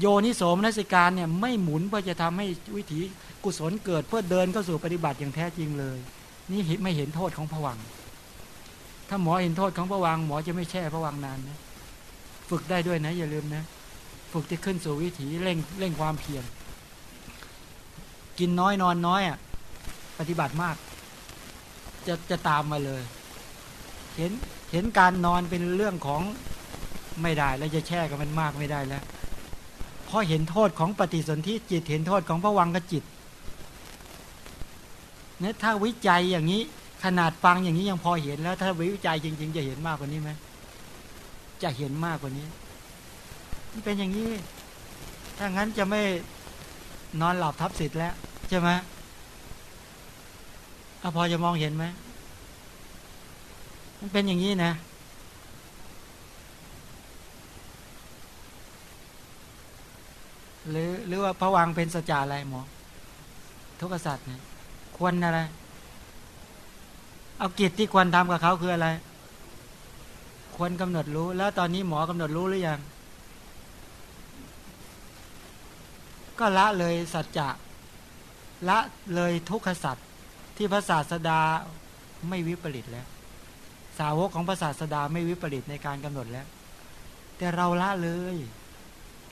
โยนิโสมนัสิการเนี่ยไม่หมุนเพื่อจะทำให้วิถีกุศลเกิดเพื่อเดินเข้าสู่ปฏิบัติอย่างแท้จริงเลย นี่ไม่เห็นโทษของผวัง ถ้าหมอเห็นโทษของผวังหมอจะไม่แช่ผวังนานนะฝึกได้ด้วยนะ อย่าลืมนะ ฝึกที่ขึ้นสู่วิถีเร่งเร่งความเพียรกินน้อยนอนน้อยอะปฏิบัติมาก จะจะตามมาเลย เห็นเห็นการนอนเป็นเรื่องของไม่ได้แล้วจะแช่กับมันมากไม่ได้แล้วเพราะเห็นโทษของปฏิสนธิจิตเห็นโทษของพระวังกจิตเนี่ยถ้าวิจัยอย่างนี้ ขนาดฟังอย่างนี้ยังพอเห็นแล้ว ถ้าวิจัยจริง ๆ จะเห็นมากกว่านี้ไหมจะเห็นมากกว่านี้มันเป็นอย่างนี้ถ้างั้นจะไม่นอนหลับทับสิทธิ์แล้วใช่ไหมอพอจะมองเห็นไหมมันเป็นอย่างนี้นะ หรือหรือว่าพระวังเป็นสัจจะอะไรหมอทุกษัตริย์เนี่ยควรอะไร เอากิจที่ควรทำกับเขาคืออะไร ควรกำหนดรู้ แล้วตอนนี้หมอกำหนดรู้หรือยัง ก็ละเลยสัจจะละเลยทุกขสัตว์ที่พระศาสดาไม่วิปริตแล้ว สาวกของพระศาสดาไม่วิปริตในการกำหนดแล้ว แต่เราละเลย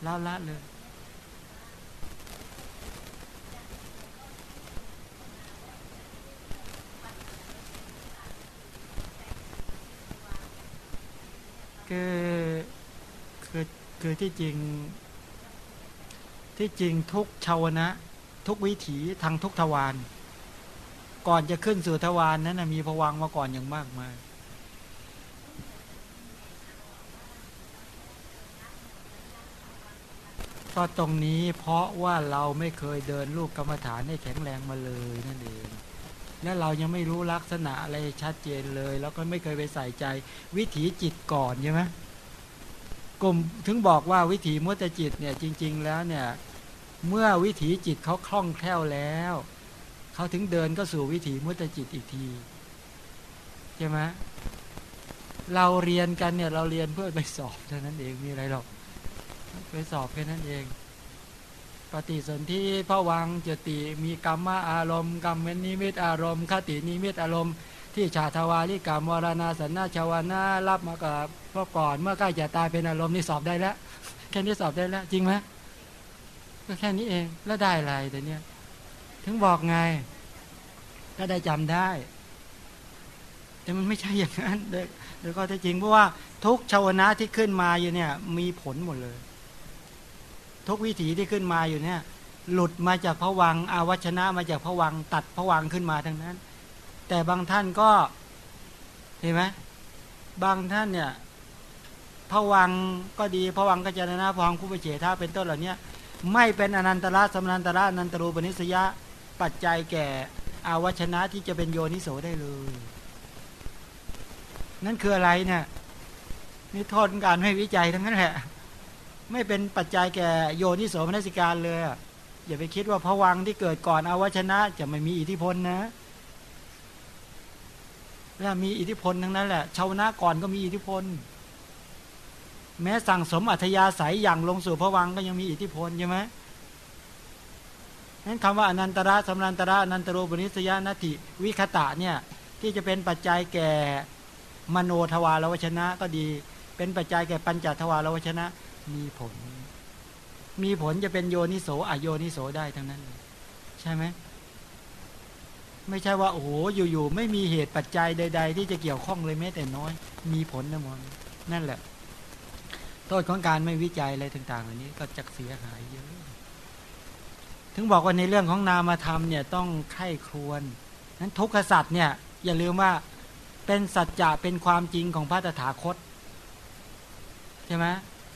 เราละเลย คือคือคือที่จริง ที่จริงทุกชาวนะ ทุกวิถีทางทุกทวารก่อนจะขึ้นสู่ทวารนนั้นนะมีผวังมาก่อนอย่างมากมายก็ตรงนี้เพราะว่าเราไม่เคยเดินลูกกรรมฐานให้แข็งแรงมาเลยนั่นเอง และเรายังไม่รู้ลักษณะอะไรชัดเจนเลย แล้วก็ไม่เคยไปใส่ใจ วิถีจิตก่อนใช่ไหมกลุ่มถึงบอกว่าวิถีมุตจิตเนี่ยจริง ๆ แล้วเนี่ยเมื่อวิถีจิตเขาคล่องแคล่วแล้วเขาถึงเดินก็สู่วิถีมุตจิตอีกทีใช่ไหมเราเรียนกันเนี่ยเราเรียนเพื่อไปสอบเท่านั้นเองมีอะไรหรอกไปสอบแค่นั้นเอง ปฏิสนธิพระวังจติมีกรรมอารมณ์กรรมนิมิตอารมณ์คตินิมิตอารมณ์ ที่ชาทวาริกรรมวรณาสันนาชาวนารับมากับพ่อก่อนเมื่อใกล้จะตายเป็นอารมณ์นี่สอบได้แล้วแค่นี้สอบได้แล้วจริงไหมก็แค่นี้เองแล้วได้อะไรแต่เนี้ยถึงบอกไง ก็ได้จำได้ แต่มันไม่ใช่อย่างนั้นเดี๋ยวก็จริงเพราะว่าทุกชาวนะที่ขึ้นมาอยู่เนี่ย มีผลหมดเลย ทุกวิถีที่ขึ้นมาอยู่เนี่ยหลุดมาจากพระวังอาวัชนะมาจากพระวังตัดพระวังขึ้นมาทั้งนั้น แต่บางท่านก็เห็นไหมบางท่านเนี่ยพระวังก็ดีพระวังก็จะนะพระวังคู่ปเฉท่าเป็นต้นเหล่านี้ไม่เป็นอนันตระสมนันตระอนันตรูปนิสยะปัจจัยแก่อาวัชนะที่จะเป็นโยนิโสได้เลย นั่นคืออะไรเนี่ยนี่โทษการให้วิจัยทั้งนั้นแหละ ไม่เป็นปัจจัยแก่โยนิโสมนสิการเลยอย่าไปคิดว่าผวังที่เกิดก่อนอาวชนะ จะไม่มีอิทธิพลนะแล้วมีอิทธิพลทั้งนั้นแหละชาวนะก่อนก็มีอิทธิพล แม้สั่งสมอัธยาศัยอย่างลงสู่ผวังก็ยังมีอิทธิพลใช่ไหมนั้นคำว่าอนันตระสมนันตระอนันตโรปนิสยานาติวิคตะเนี่ยที่จะเป็นปัจจัยแก่มโนทวารวชนะก็ดี เป็นปัจจัยแก่ปัญจทวารวชนะ มีผล มีผลจะเป็นโยนิโสอโยนิโสได้ทั้งนั้น ใช่ไหมไม่ใช่ว่าโอ้โหอยู่ๆไม่มีเหตุปัจจัยใด ๆ ที่จะเกี่ยวข้องเลยแม้แต่น้อย มีผลนะมอนนั่นแหละ โทษของการไม่วิจัยอะไรต่างๆเหล่านี้ก็จะเสียหายเยอะ ถึงบอกว่าในเรื่องของนามธรรมเนี่ยต้องไข้ครวนนั้นทุกขสัตว์เนี่ย อย่าลืมว่าเป็นสัจจะเป็นความจริงของพระตถาคต ใช่ไหม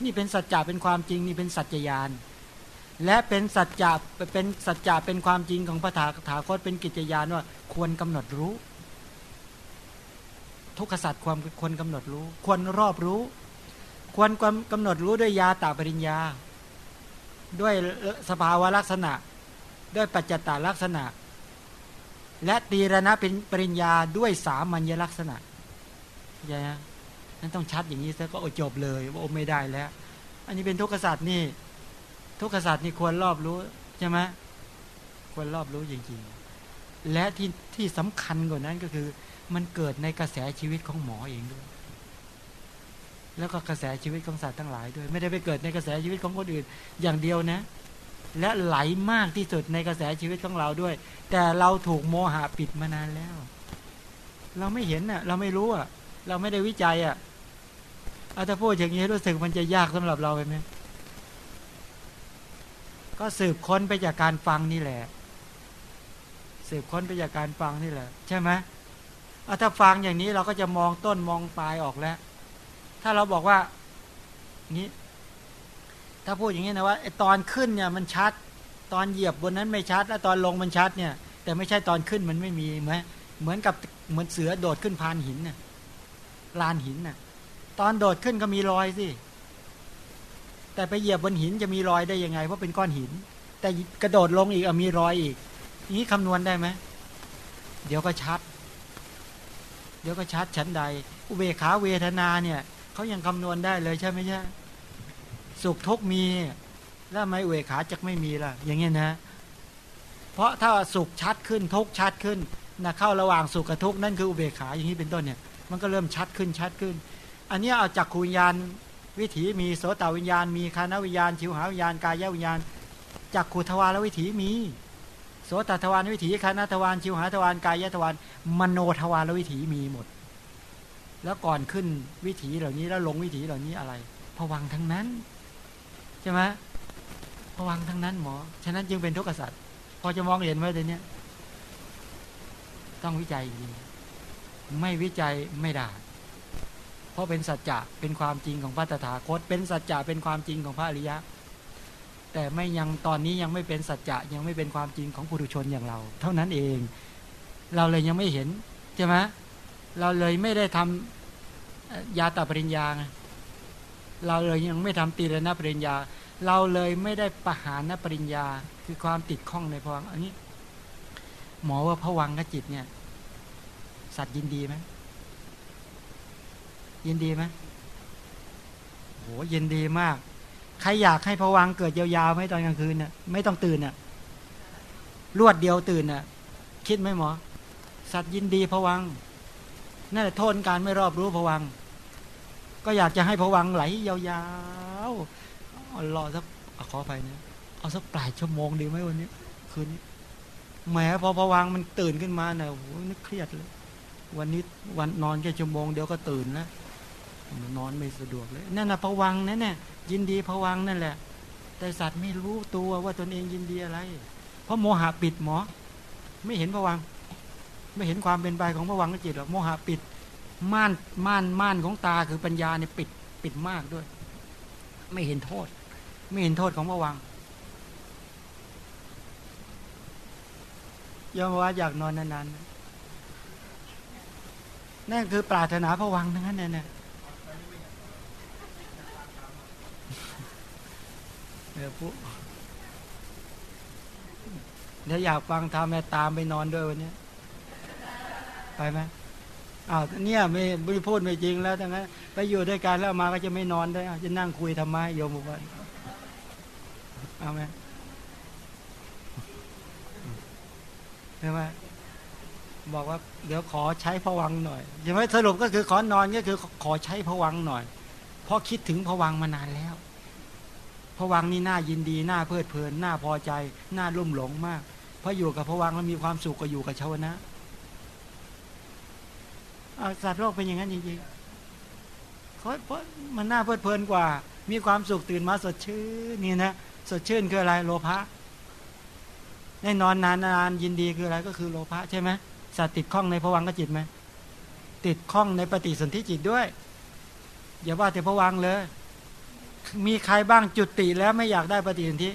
นี่เป็นสัจจะเป็นความจริงนี่เป็นสัจจยาน และเป็นสัจจะเป็นสัจจะเป็นความจริงของพระถาถาคตเป็นกิจยานว่าควรกำหนดรู้ ทุกขสัจความควรกำหนดรู้ ควรรอบรู้ ควรกำหนดรู้ด้วยยาตาปริญญา ด้วยสภาวะลักษณะ ด้วยปัจจตาลักษณะ และตีรณะเป็นปริญญาด้วยสามัญลักษณะใช่ไหม นั้นต้องชัดอย่างนี้ซะก็อจบเลยว่าโอไม่ได้แล้ว อันนี้เป็นทุกขศาสตร์นี่ ทุกขศาสตร์นี่ควรรอบรู้ใช่ไหมควรรอบรู้จริงๆ และที่ที่สำคัญกว่านั้นก็คือ มันเกิดในกระแสชีวิตของหมอเองด้วย แล้วก็กระแสชีวิตของสัตว์ทั้งหลายด้วย ไม่ได้ไปเกิดในกระแสชีวิตของคนอื่น อย่างเดียวนะ และไหลมากที่สุดในกระแสชีวิตของเราด้วย แต่เราถูกโมหะปิดมานานแล้ว เราไม่เห็นน่ะ เราไม่รู้อะ เราไม่ได้วิจัยอะ เอาถ้าพูดอย่างนี้รู้สึกมันจะยากสำหรับเราไปไหมก็สืบค้นไปจากการฟังนี่แหละ สืบค้นไปจากการฟังนี่แหละ ใช่ไหมเอาถ้าฟังอย่างนี้เราก็จะมองต้นมองปลายออกแล้ว ถ้าเราบอกว่านี้ ถ้าพูดอย่างนี้นะว่าไอตอนขึ้นเนี่ยมันชัด ตอนเหยียบบนนั้นไม่ชัด แล้วตอนลงมันชัดเนี่ย แต่ไม่ใช่ตอนขึ้นมันไม่มีไหมเหมือนกับเหมือนเสือโดดขึ้นพานหินน่ะลานหินน่ะ ตอนโดดขึ้นก็มีรอยสิ แต่ไปเหยียบบนหินจะมีรอยได้ยังไง เพราะเป็นก้อนหิน แต่กระโดดลงอีกมีรอยอีกนี้คำนวณได้ไหมเดี๋ยวก็ชัด เดี๋ยวก็ชัดชั้นใด อุเบกขาเวทนาเนี่ยเขายังคำนวณได้เลยใช่ไหมใช่สุขทุกมี แล้วไม่อุเบกขาจะไม่มีล่ะ อย่างเงี้ยนะ เพราะถ้าสุขชัดขึ้นทุกชัดขึ้นนะเข้าระหว่างสุขกับทุกนั่นคืออุเบกขาอย่างนี้เป็นต้นเนี่ย มันก็เริ่มชัดขึ้นชัดขึ้น อันนี้เอาจากคุญญาณ วิถีมีโสตวิญญาณ มีคานวิญญาณ ชิวหาวิญญาณกายวิญญาณจากขุทวารวิถีมี โสตทวารวิถีคานทวารชิวหาทวารกายทวารมโนทวารวิถีมีหมด แล้วก่อนขึ้นวิถีเหล่านี้แล้วลงวิถีเหล่านี้อะไรผวังทั้งนั้นใช่ไหมผวังทั้งนั้นหมอฉะนั้นจึงเป็นทุกข์สัตว์พอจะมองเห็นไหมเดี๋ยวนี้ต้องวิจัยจริงไม่วิจัยไม่ได้ ราะเป็นสัจจะเป็นความจริงของพระตถาคต เป็นสัจจะเป็นความจริงของพระอริยะ แต่ไม่ยังตอนนี้ยังไม่เป็นสัจจะยังไม่เป็นความจริงของปุถุชนอย่างเรา เท่านั้นเอง เราเลยยังไม่เห็นใช่ไหมเราเลยไม่ได้ทำยาตาปริญญาเราเลยยังไม่ทำตีรณปริญญา เราเลยไม่ได้ประหารนปริญญา คือความติดข้องในพวังอันนี้ หมอว่าผวังกับจิตเนี่ย สัตว์ยินดีไหม ยินดีไหมโหยินดีมาก ใครอยากให้ผวังเกิดยาวๆไหมตอนกลางคืนน่ะไม่ต้องตื่นน่ะรวดเดียวตื่นน่ะ คิดไหมหมอ สัตว์ยินดีผวังนั่นแหละโทษการไม่รอบรู้ผวัง ก็อยากจะให้ผวังไหลยาวๆรอสักขอไปนะเอาสักปลายชั่วโมงดีไหมวันนี้ คืนนี้แหมพอผวังมันตื่นขึ้นมาเนี่ยโอ้โหนึกเครียดเลยวันนี้วันนอนแค่ชั่วโมงเดียวก็ตื่นแล้ว นอนไม่สะดวกเลยนั่นน่ะผวังนั่นแน่ยินดีผวังนั่นแหละ แต่สัตว์ไม่รู้ตัวว่าตนเองยินดีอะไร เพราะโมหะปิดหมอ ไม่เห็นผวัง ไม่เห็นความเป็นไปของผวังกจิตหรอกโมหะปิด ม่านม่านม่านของตาคือปัญญาเนี่ยปิดปิดมากด้วย ไม่เห็นโทษ ไม่เห็นโทษของผวังยอมว่าอยากนอนนานๆนั่นคือปรารถนาผวังทั้งนั้นเนี่ย เดี๋ยวปุ๊เดี๋ยวอยากฟังทำแม่ตามไปนอนด้วยวันนี้ไปไหมอ้าวเนี่ยไม่ไม่พูดไม่จริงแล้วทั้งนั้นไปอยู่ด้วยกันแล้วมาก็จะไม่นอนได้จะนั่งคุยทำไมโยมบอกว่าเอาไหมใช่ไหมบอกว่า เดี๋ยวขอใช้ผวังหน่อยใช่ไหมสรุปก็คือขอนอนก็คือขอใช้ผวังหน่อยเพราะคิดถึงผวังมานานแล้ว ผวังนี่น่ายินดีน่าเพลิดเพลินน่าพอใจน่าลุ่มหลงมาก เพราะอยู่กับผวังแล้วมีความสุขก็อยู่กับชาวนะสัตว์โลกเป็นอย่างนั้นจริงๆเพราะเพราะมันน่าเพลิดเพลินกว่า มีความสุขตื่นมาสดชื่นนี่นะสดชื่นคืออะไรโลภะแน่นอนนานๆยินดีคืออะไรก็คือโลภะใช่ไหมสัตว์ติดข้องในผวังก็จิตไหมติดข้องในปฏิสนธิจิตด้วย อย่าว่าแต่ผวังเลย มีใครบ้างจุดติแล้วไม่อยากได้ปฏิสนธิ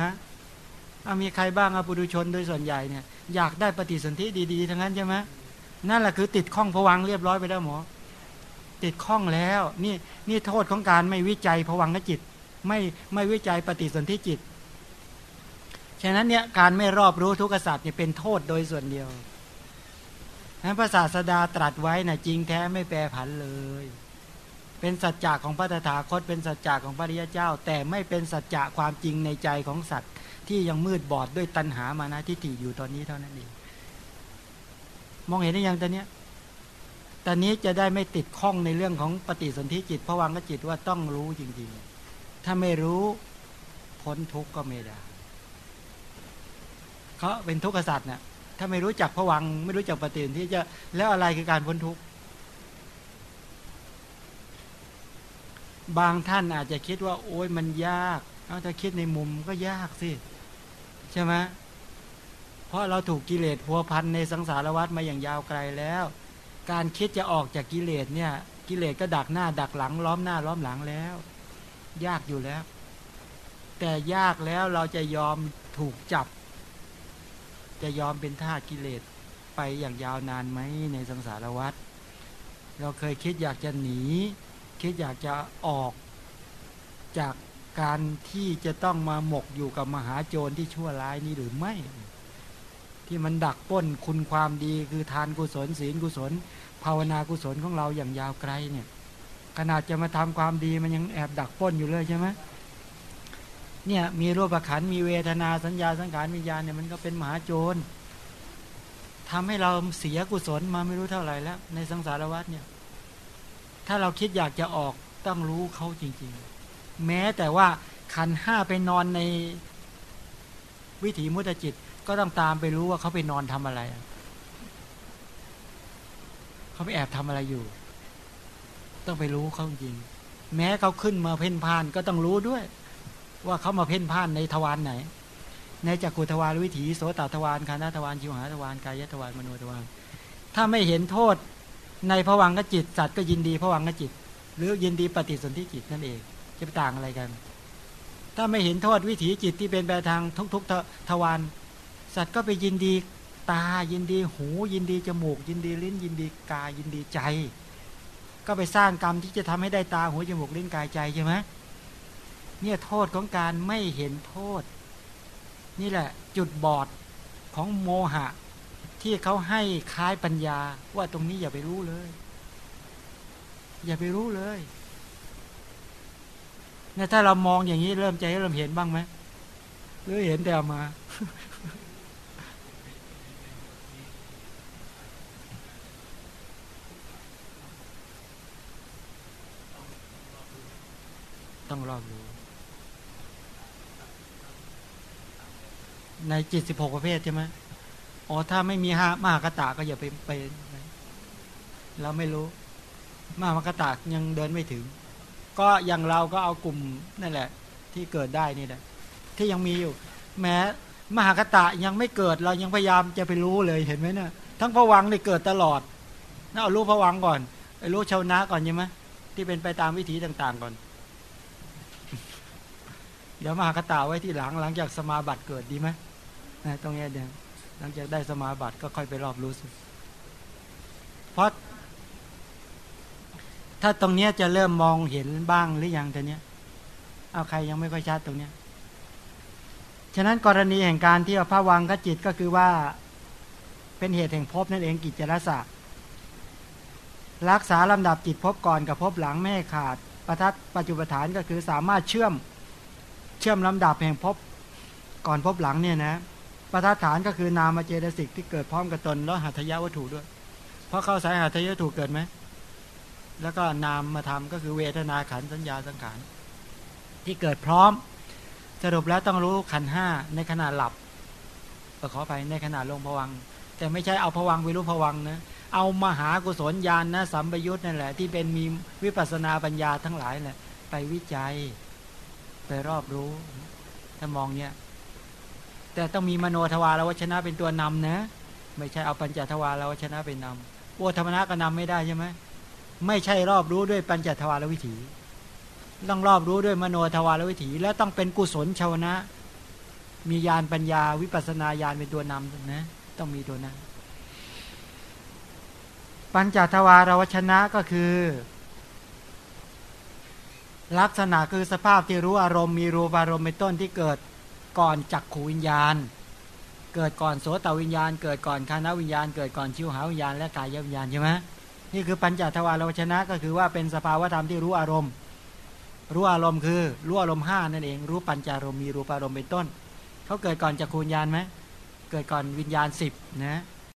ฮะเอามีใครบ้างอปุถุชนโดยส่วนใหญ่เนี่ยอยากได้ปฏิสนธิดีๆทั้งนั้นใช่ไหมนั่นแหละคือติดข้องผวังเรียบร้อยไปแล้วหมอ ติดข้องแล้วนี่นี่โทษของการไม่วิจัยผวังกจิต ไม่ไม่วิจัยปฏิสนธิจิต ฉะนั้นเนี่ยการไม่รอบรู้ทุกขสัตว์เนี่ยเป็นโทษโดยส่วนเดียว นั้นพระศาสดาตรัสไว้นะจริงแท้ไม่แปรผันเลย เป็นสัจจะของพระตถาคตเป็นสัจจะของพระริยเจ้า แต่ไม่เป็นสัจจะความจริงในใจของสัตว์ ที่ยังมืดบอดด้วยตัณหามานะทิฏฐิอยู่ตอนนี้เท่านั้นเองมองเห็นได้ยังตอนนี้ตอนนี้จะได้ไม่ติดข้องในเรื่องของปฏิสนธิจิตผวังกจิตว่าต้องรู้จริงๆ ถ้าไม่รู้พ้นทุกข์ก็ไม่ได้เขาเป็นทุกข์สัตว์เนี่ย ถ้าไม่รู้จักผวัง ไม่รู้จักปฏิสนธิจะแล้วอะไรคือการพ้นทุกข์บางท่านอาจจะคิดว่า โอ้ยมันยากเอาถ้าคิดในมุมก็ยากสิใช่ไหมเพราะเราถูกกิเลสพัวพันในสังสารวัฏมาอย่างยาวไกลแล้ว การคิดจะออกจากกิเลสเนี่ย กิเลสก็ดักหน้า ดักหลัง ล้อมหน้าล้อมหลังแล้ว ยากอยู่แล้ว แต่ยากแล้วเราจะยอมถูกจับ จะยอมเป็นท่ากิเลสไปอย่างยาวนานไหมในสังสารวัฏเราเคยคิดอยากจะหนี คิดอยากจะออก จากการที่จะต้องมาหมกอยู่กับมหาโจรที่ชั่วร้ายนี้หรือไม่ ที่มันดักป้นคุณความดีคือทานกุศลศีลกุศล ภาวนากุศลของเราอย่างยาวไกลเนี่ยขนาดจะมาทำความดีมันยังแอบดักป้นอยู่เลยใช่ไหม เนี่ยมีรูปขันมีเวทนาสัญญาสังขารวิญญาณเนี่ยมันก็เป็นมหาโจรทำให้เราเสียกุศลมาไม่รู้เท่าไหร่แล้ว ในสังสารวัฏเนี่ย ถ้าเราคิดอยากจะออกต้องรู้เขาจริง ๆ แม้แต่ว่าขันห้าไปนอนในวิถีมุตจิต ก็ต้องตามไปรู้ว่าเขาไปนอนทำอะไร เขาไปแอบทำอะไรอยู่ ต้องไปรู้เขาจริง แม้เขาขึ้นมาเพ่นพ่านก็ต้องรู้ด้วย ว่าเขามาเพ่นพ่านในทวารไหน ในจักรุทวารวิถีโสตทวารคานาทวารชิวหาทวารกายทวารมโนทวารถ้าไม่เห็นโทษในผวังกจิตสัตว์ก็ยินดีผวังกจิต หรือยินดีปฏิสนธิจิตนั่นเองจะไปต่างอะไรกัน ถ้าไม่เห็นโทษวิถีจิตที่เป็นไปทางทุกๆทวารสัตว์ก็ไปยินดีตายินดีหูยินดีจมูก ยินดีลิ้นยินดีกายยินดีใจ ก็ไปสร้างกรรมที่จะทำให้ได้ตาหูจมูกลิ้นกายใจใช่ไหม เนี่ยโทษของการไม่เห็นโทษ นี่แหละจุดบอดของโมหะ ที่เขาให้คล้ายปัญญา ว่าตรงนี้อย่าไปรู้เลย อย่าไปรู้เลยเนี่ยถ้าเรามองอย่างนี้เริ่มใจเริ่มเห็นบ้างไหมหรือเห็นแต่มาต้องรอบรู้ ในจิตสิบหกประเภทใช่ไหมอ๋อถ้าไม่มีหามหากตาก็อย่าไปไปเราไม่รู้ มหากตายังเดินไม่ถึง ก็อย่างเราก็เอากลุ่มนั่นแหละ ที่เกิดได้นี่แหละที่ยังมีอยู่ แม้มหากตะยังไม่เกิดเรายังพยายามจะไปรู้เลยเห็นไหมเนะี่ยทั้งผวังนี่เกิดตลอดน่าเอารู้ผวังก่อนรู้ชาวนาก่อนใช่ไหมที่เป็นไปตามวิธีต่าง ๆก่อน เดี๋ยวมหากตาไว้ที่หลังหลังจากสมาบัติเกิดดีไหม ตรงนี้เดี๋ยวหลังจากได้สมาบัติก็ค่อยไปรอบรู้สึกเพราะถ้าตรงเนี้ยจะเริ่มมองเห็นบ้างหรือยังแต่เนี้ยเอาใครยังไม่ค่อยชัดตรงเนี้ยฉะนั้นกรณีแห่งการที่เอาพระวังกจิตก็คือว่าเป็นเหตุแห่งภพนั่นเองกิจรสะรักษาลำดับจิตภพก่อนกับภพหลังไม่ให้ขาด ประทัดปัจจุบฐานก็คือสามารถเชื่อมเชื่อมลำดับแห่งภพก่อนภพหลังเนี่ยนะ ประธานก็คือนามเจตสิกที่เกิดพร้อมกับตนแล้วหัตถยวัตถุด้วย เพราะเข้าสายหัตถยวัตถุเกิดไหม แล้วก็นามมาทำก็คือเวทนาขันสัญญาสังขารที่เกิดพร้อม สรุปแล้วต้องรู้ขันห้าในขณะหลับขอไปในขณะลงผวัง แต่ไม่ใช่เอาผวังไปรู้ผวังนะเอามหากุศลญาณนะสัมปยุทธ์นั่นแหละ ที่เป็นมีวิปัสนาปัญญาทั้งหลายแหละไปวิจัย ไปรอบรู้ ถ้ามองเนี้ย แต่ต้องมีมโนทวารวชนะเป็นตัวนำนะ ไม่ใช่เอาปัญจทวารวชนะเป็นนำโอธรรมนะก็นำไม่ได้ใช่ไหมไม่ใช่รอบรู้ด้วยปัญจทวารวิถี ต้องรอบรู้ด้วยมโนทวารวิถี แล้วต้องเป็นกุศลชาวนะ มีญาณปัญญาวิปัสนาญาณเป็นตัวนำนะ ต้องมีตัวนั้นปัญจทวารวชนะก็คือ ลักษณะคือสภาพที่รู้อารมณ์มีรูปอารมณ์เป็นต้นที่เกิด ก่อนจักขูวิญญาณ เกิดก่อนโสตวิญญาณ เกิดก่อนคานวิญญาณ เกิดก่อนชิวหาวิญญาณและกายวิญญาณใช่ไหมนี่คือปัญจทวารวชนะก็คือว่าเป็นสภาวธรรมที่รู้อารมณ์ รู้อารมณ์คือรู้อารมณ์ห้านั่นเอง รู้ปัญจารมมีรูปอารมณ์เป็นต้นเขาเกิดก่อนจักขูวิญญาณไหมเกิดก่อนวิญญาณสิบนะ